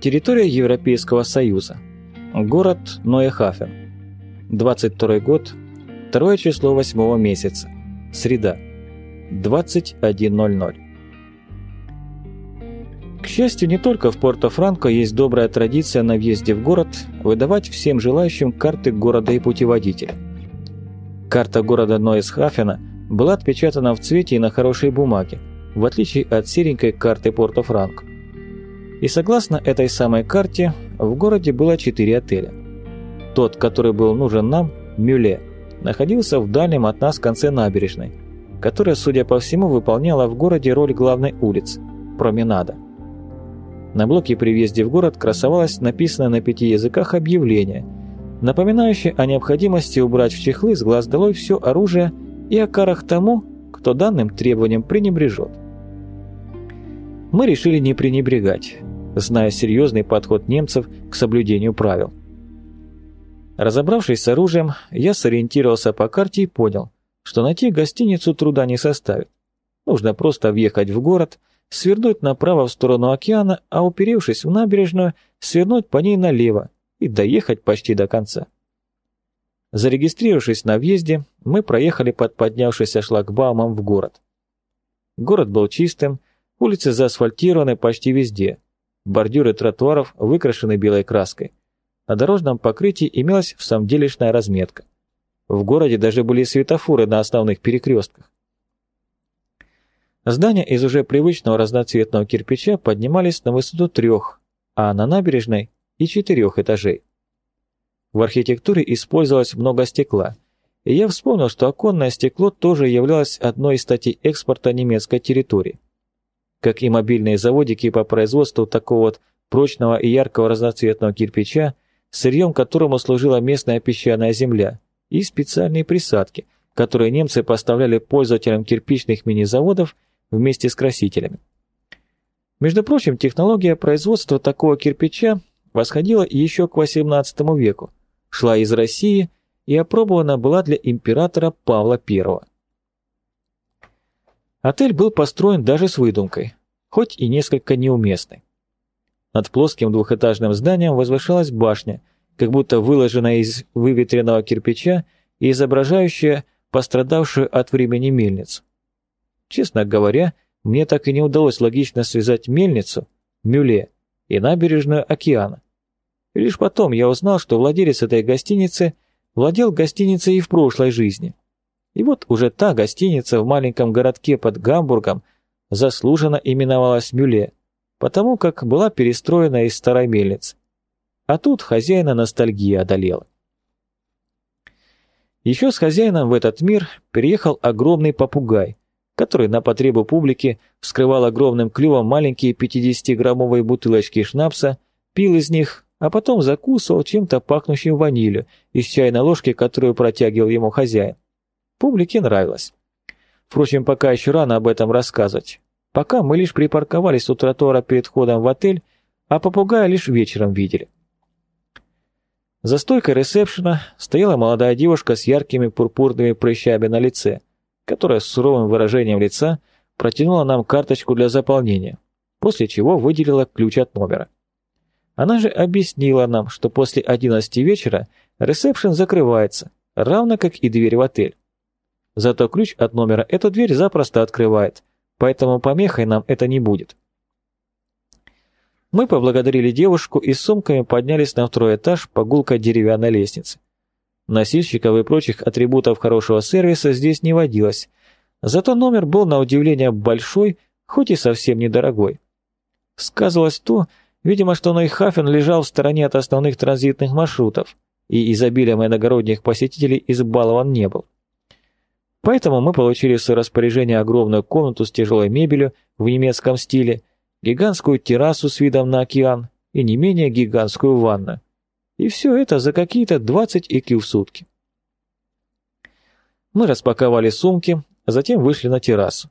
Территория Европейского Союза. Город Ноехафен. 22 год. Второе число восьмого месяца. Среда. 21.00. К счастью, не только в Порто-Франко есть добрая традиция на въезде в город выдавать всем желающим карты города и путеводителя. Карта города Ноисхафена была отпечатана в цвете и на хорошей бумаге, в отличие от серенькой карты Порто-Франко. И согласно этой самой карте, в городе было четыре отеля. Тот, который был нужен нам, Мюле, находился в дальнем от нас конце набережной, которая, судя по всему, выполняла в городе роль главной улицы – променада. На блоке при въезде в город красовалось написанное на пяти языках объявление, напоминающее о необходимости убрать в чехлы с глаз долой все оружие и о карах тому, кто данным требованиям пренебрежет. Мы решили не пренебрегать, зная серьезный подход немцев к соблюдению правил. Разобравшись с оружием, я сориентировался по карте и понял, что найти гостиницу труда не составит. Нужно просто въехать в город – свернуть направо в сторону океана, а уперевшись в набережную, свернуть по ней налево и доехать почти до конца. Зарегистрировавшись на въезде, мы проехали под поднявшийся шлагбаумом в город. Город был чистым, улицы заасфальтированы почти везде, бордюры тротуаров выкрашены белой краской. На дорожном покрытии имелась всамделишная разметка. В городе даже были светофоры на основных перекрестках. Здания из уже привычного разноцветного кирпича поднимались на высоту трех, а на набережной и четырех этажей. В архитектуре использовалось много стекла, и я вспомнил, что оконное стекло тоже являлось одной из статей экспорта немецкой территории. Как и мобильные заводики по производству такого вот прочного и яркого разноцветного кирпича, сырьем которому служила местная песчаная земля, и специальные присадки, которые немцы поставляли пользователям кирпичных мини-заводов вместе с красителями. Между прочим, технология производства такого кирпича восходила еще к XVIII веку, шла из России и опробована была для императора Павла I. Отель был построен даже с выдумкой, хоть и несколько неуместной. Над плоским двухэтажным зданием возвышалась башня, как будто выложенная из выветренного кирпича и изображающая пострадавшую от времени мельницу. Честно говоря, мне так и не удалось логично связать мельницу, мюле и набережную океана. И лишь потом я узнал, что владелец этой гостиницы владел гостиницей и в прошлой жизни. И вот уже та гостиница в маленьком городке под Гамбургом заслуженно именовалась Мюле, потому как была перестроена из старой мельницы. А тут хозяина ностальгия одолела. Еще с хозяином в этот мир переехал огромный попугай, который на потребу публики вскрывал огромным клювом маленькие 50-граммовые бутылочки шнапса, пил из них, а потом закусывал чем-то пахнущим ванилью из чайной ложки, которую протягивал ему хозяин. Публике нравилось. Впрочем, пока еще рано об этом рассказывать. Пока мы лишь припарковались у тротуара перед входом в отель, а попугая лишь вечером видели. За стойкой ресепшена стояла молодая девушка с яркими пурпурными прыщами на лице – которая с суровым выражением лица протянула нам карточку для заполнения, после чего выделила ключ от номера. Она же объяснила нам, что после 11 вечера ресепшн закрывается, равно как и дверь в отель. Зато ключ от номера эту дверь запросто открывает, поэтому помехой нам это не будет. Мы поблагодарили девушку и с сумками поднялись на второй этаж по гулкой деревянной лестнице. Носильщиков и прочих атрибутов хорошего сервиса здесь не водилось, зато номер был на удивление большой, хоть и совсем недорогой. Сказывалось то, видимо, что Нойхафен лежал в стороне от основных транзитных маршрутов, и изобилием иногородних посетителей избалован не был. Поэтому мы получили в распоряжение огромную комнату с тяжелой мебелью в немецком стиле, гигантскую террасу с видом на океан и не менее гигантскую ванну. И все это за какие-то 20 икю в сутки. Мы распаковали сумки, затем вышли на террасу.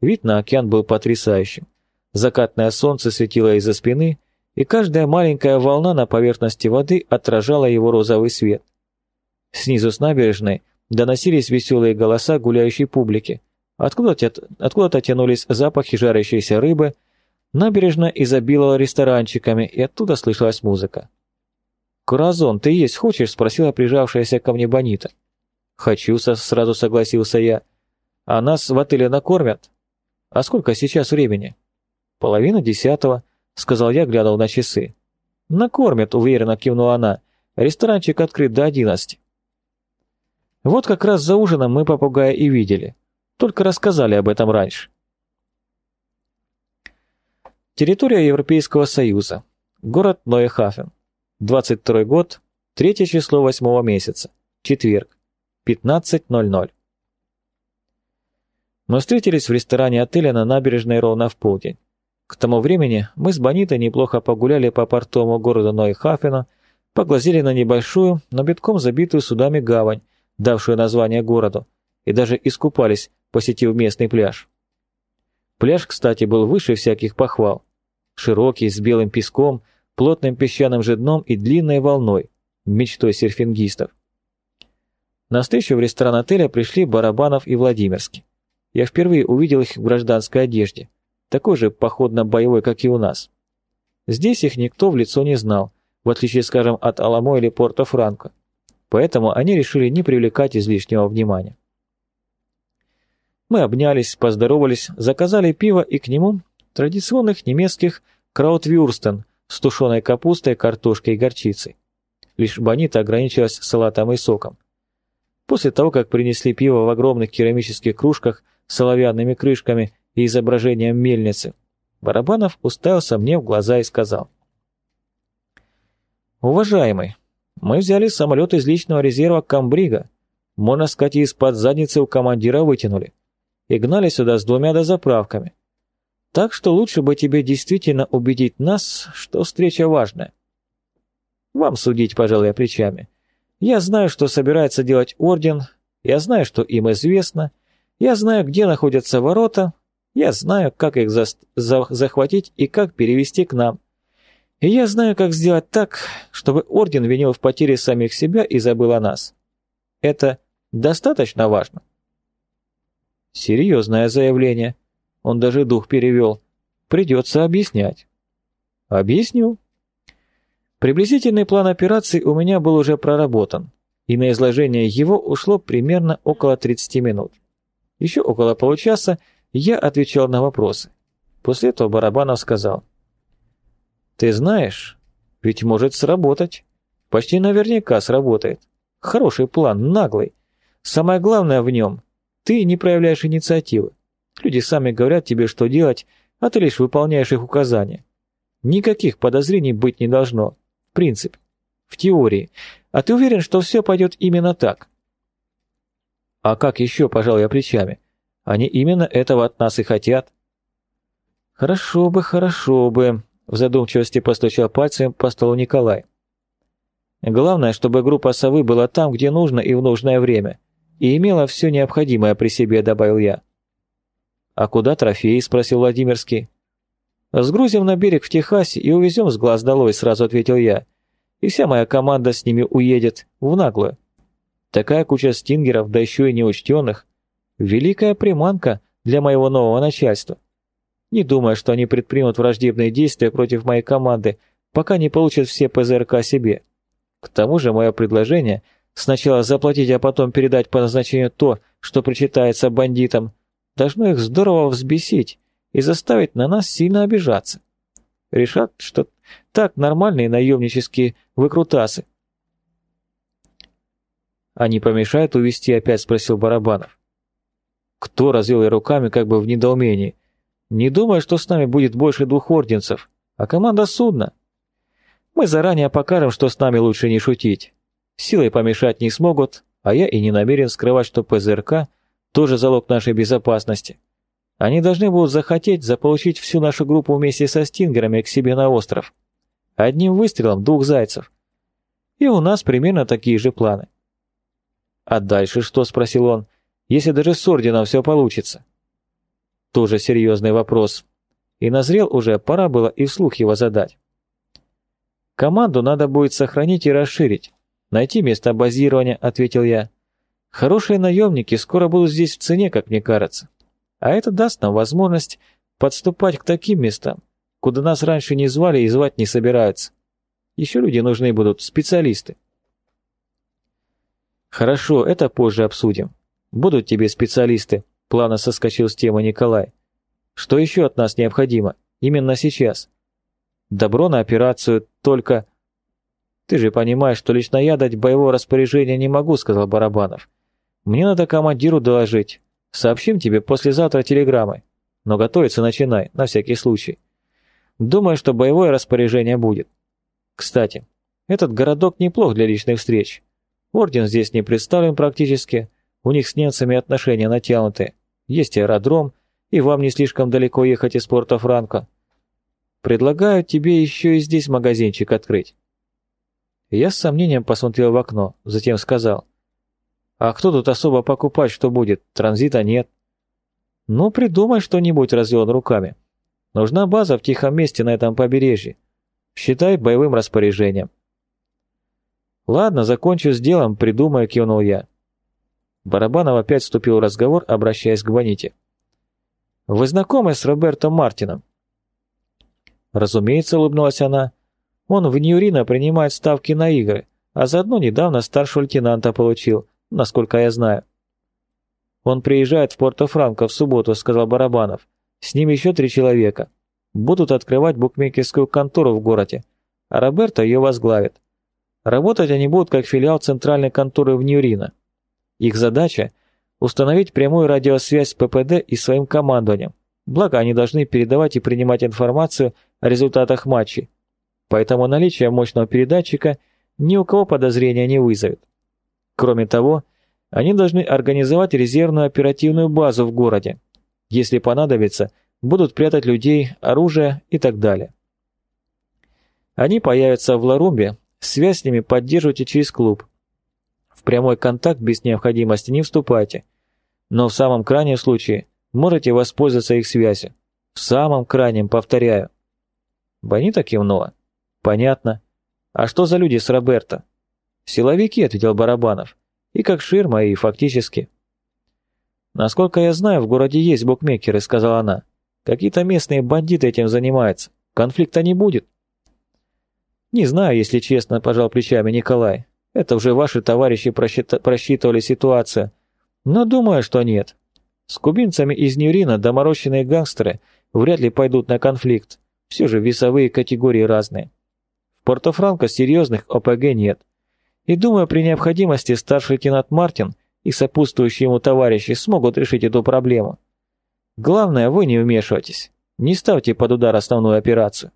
Вид на океан был потрясающим. Закатное солнце светило из-за спины, и каждая маленькая волна на поверхности воды отражала его розовый свет. Снизу с набережной доносились веселые голоса гуляющей публики. Откуда-то откуда тянулись запахи жарящейся рыбы, Набережная изобиловала ресторанчиками, и оттуда слышалась музыка. «Куразон, ты есть хочешь?» – спросила прижавшаяся ко мне Бонита. «Хочу», – сразу согласился я. «А нас в отеле накормят?» «А сколько сейчас времени?» «Половина десятого», – сказал я, глядел на часы. «Накормят», – уверенно кивнула она. «Ресторанчик открыт до одиннадцати». Вот как раз за ужином мы попугая и видели. Только рассказали об этом раньше. Территория Европейского Союза. Город Нойехафен. 22 год, третье число восьмого месяца. Четверг. 15.00. Мы встретились в ресторане отеля на набережной ровно в полдень. К тому времени мы с Бонитой неплохо погуляли по портовому городу Нойхафена, поглазели на небольшую, но битком забитую судами гавань, давшую название городу, и даже искупались, посетив местный пляж. Пляж, кстати, был выше всяких похвал широкий, с белым песком, плотным песчаным же дном и длинной волной, мечтой серфингистов. На встречу в ресторан отеля пришли Барабанов и Владимирский. Я впервые увидел их в гражданской одежде, такой же походно-боевой, как и у нас. Здесь их никто в лицо не знал, в отличие, скажем, от Аламо или Порто-Франко, поэтому они решили не привлекать излишнего внимания. Мы обнялись, поздоровались, заказали пиво и к нему традиционных немецких краутвюрстен с тушеной капустой, картошкой и горчицей. Лишь Бонита ограничилась салатом и соком. После того, как принесли пиво в огромных керамических кружках с оловянными крышками и изображением мельницы, Барабанов уставился мне в глаза и сказал. «Уважаемый, мы взяли самолет из личного резерва Камбрига, можно сказать, из-под задницы у командира вытянули, и гнали сюда с двумя дозаправками. Так что лучше бы тебе действительно убедить нас, что встреча важная. Вам судить, пожалуй, плечами. Я знаю, что собирается делать Орден, я знаю, что им известно, я знаю, где находятся ворота, я знаю, как их за захватить и как перевести к нам. И я знаю, как сделать так, чтобы Орден винил в потере самих себя и забыл о нас. Это достаточно важно. Серьезное заявление. Он даже дух перевел. Придется объяснять. Объясню. Приблизительный план операции у меня был уже проработан, и на изложение его ушло примерно около 30 минут. Еще около получаса я отвечал на вопросы. После этого Барабанов сказал. «Ты знаешь, ведь может сработать. Почти наверняка сработает. Хороший план, наглый. Самое главное в нем – ты не проявляешь инициативы. Люди сами говорят тебе, что делать, а ты лишь выполняешь их указания. Никаких подозрений быть не должно. В принципе. В теории. А ты уверен, что все пойдет именно так? А как еще, пожал я плечами? Они именно этого от нас и хотят. Хорошо бы, хорошо бы, в задумчивости постучал пальцем по столу Николай. Главное, чтобы группа совы была там, где нужно и в нужное время, и имела все необходимое при себе, добавил я. «А куда трофеи?» – спросил Владимирский. «Сгрузим на берег в Техасе и увезем с глаз долой», – сразу ответил я. «И вся моя команда с ними уедет, в наглую. Такая куча стингеров, да еще и неучтенных. Великая приманка для моего нового начальства. Не думаю, что они предпримут враждебные действия против моей команды, пока не получат все ПЗРК себе. К тому же мое предложение – сначала заплатить, а потом передать по назначению то, что причитается бандитам – должно их здорово взбесить и заставить на нас сильно обижаться. Решат, что так нормальные наемнические выкрутасы. «Они «А помешают увести опять?» – спросил Барабанов. Кто развел я руками, как бы в недоумении. Не думаю, что с нами будет больше двух орденцев, а команда судна. Мы заранее покажем, что с нами лучше не шутить. Силой помешать не смогут, а я и не намерен скрывать, что ПЗРК – тоже залог нашей безопасности. Они должны будут захотеть заполучить всю нашу группу вместе со стингерами к себе на остров. Одним выстрелом двух зайцев. И у нас примерно такие же планы. «А дальше что?» – спросил он. «Если даже с орденом все получится». Тоже серьезный вопрос. И назрел уже, пора было и вслух его задать. «Команду надо будет сохранить и расширить. Найти место базирования», – ответил я. Хорошие наемники скоро будут здесь в цене, как мне кажется. А это даст нам возможность подступать к таким местам, куда нас раньше не звали и звать не собираются. Еще люди нужны будут, специалисты. Хорошо, это позже обсудим. Будут тебе специалисты, плавно соскочил с темы Николай. Что еще от нас необходимо? Именно сейчас. Добро на операцию, только... Ты же понимаешь, что лично я дать боевое распоряжение не могу, сказал Барабанов. Мне надо командиру доложить. Сообщим тебе послезавтра телеграммой. Но готовиться начинай, на всякий случай. Думаю, что боевое распоряжение будет. Кстати, этот городок неплох для личных встреч. Орден здесь не представлен практически, у них с немцами отношения натянуты. Есть аэродром, и вам не слишком далеко ехать из порта Франко. Предлагаю тебе еще и здесь магазинчик открыть. Я с сомнением посмотрел в окно, затем сказал. А кто тут особо покупать что будет? Транзита нет. Ну, придумай что-нибудь, развел он руками. Нужна база в тихом месте на этом побережье. Считай боевым распоряжением. Ладно, закончу с делом, придумаю, кивнул я. Барабанов опять вступил в разговор, обращаясь к Боните. «Вы знакомы с Роберто Мартином?» Разумеется, улыбнулась она. Он в Ньюрино принимает ставки на игры, а заодно недавно старшего лейтенанта получил, насколько я знаю. Он приезжает в Порто-Франко в субботу, сказал Барабанов. С ним еще три человека. Будут открывать букмекерскую контору в городе, а Роберто ее возглавит. Работать они будут как филиал центральной конторы в Ньюрино. Их задача – установить прямую радиосвязь с ППД и своим командованием, благо они должны передавать и принимать информацию о результатах матчей, поэтому наличие мощного передатчика ни у кого подозрения не вызовет. Кроме того, они должны организовать резервную оперативную базу в городе. Если понадобится, будут прятать людей, оружие и так далее. Они появятся в Ларумбе, связь с ними поддерживайте через клуб. В прямой контакт без необходимости не вступайте. Но в самом крайнем случае можете воспользоваться их связью. В самом крайнем, повторяю. Бонита кивнула. Понятно. А что за люди с Роберто? Силовики, ответил Барабанов. И как ширма, и фактически. Насколько я знаю, в городе есть букмекеры, сказала она. Какие-то местные бандиты этим занимаются. Конфликта не будет. Не знаю, если честно, пожал плечами Николай. Это уже ваши товарищи просчитывали ситуацию. Но думаю, что нет. С кубинцами из Ньюрина доморощенные гангстеры вряд ли пойдут на конфликт. Все же весовые категории разные. В Порто-Франко серьезных ОПГ нет. И думаю, при необходимости старший лейтенант Мартин и сопутствующие ему товарищи смогут решить эту проблему. Главное, вы не вмешивайтесь. Не ставьте под удар основную операцию.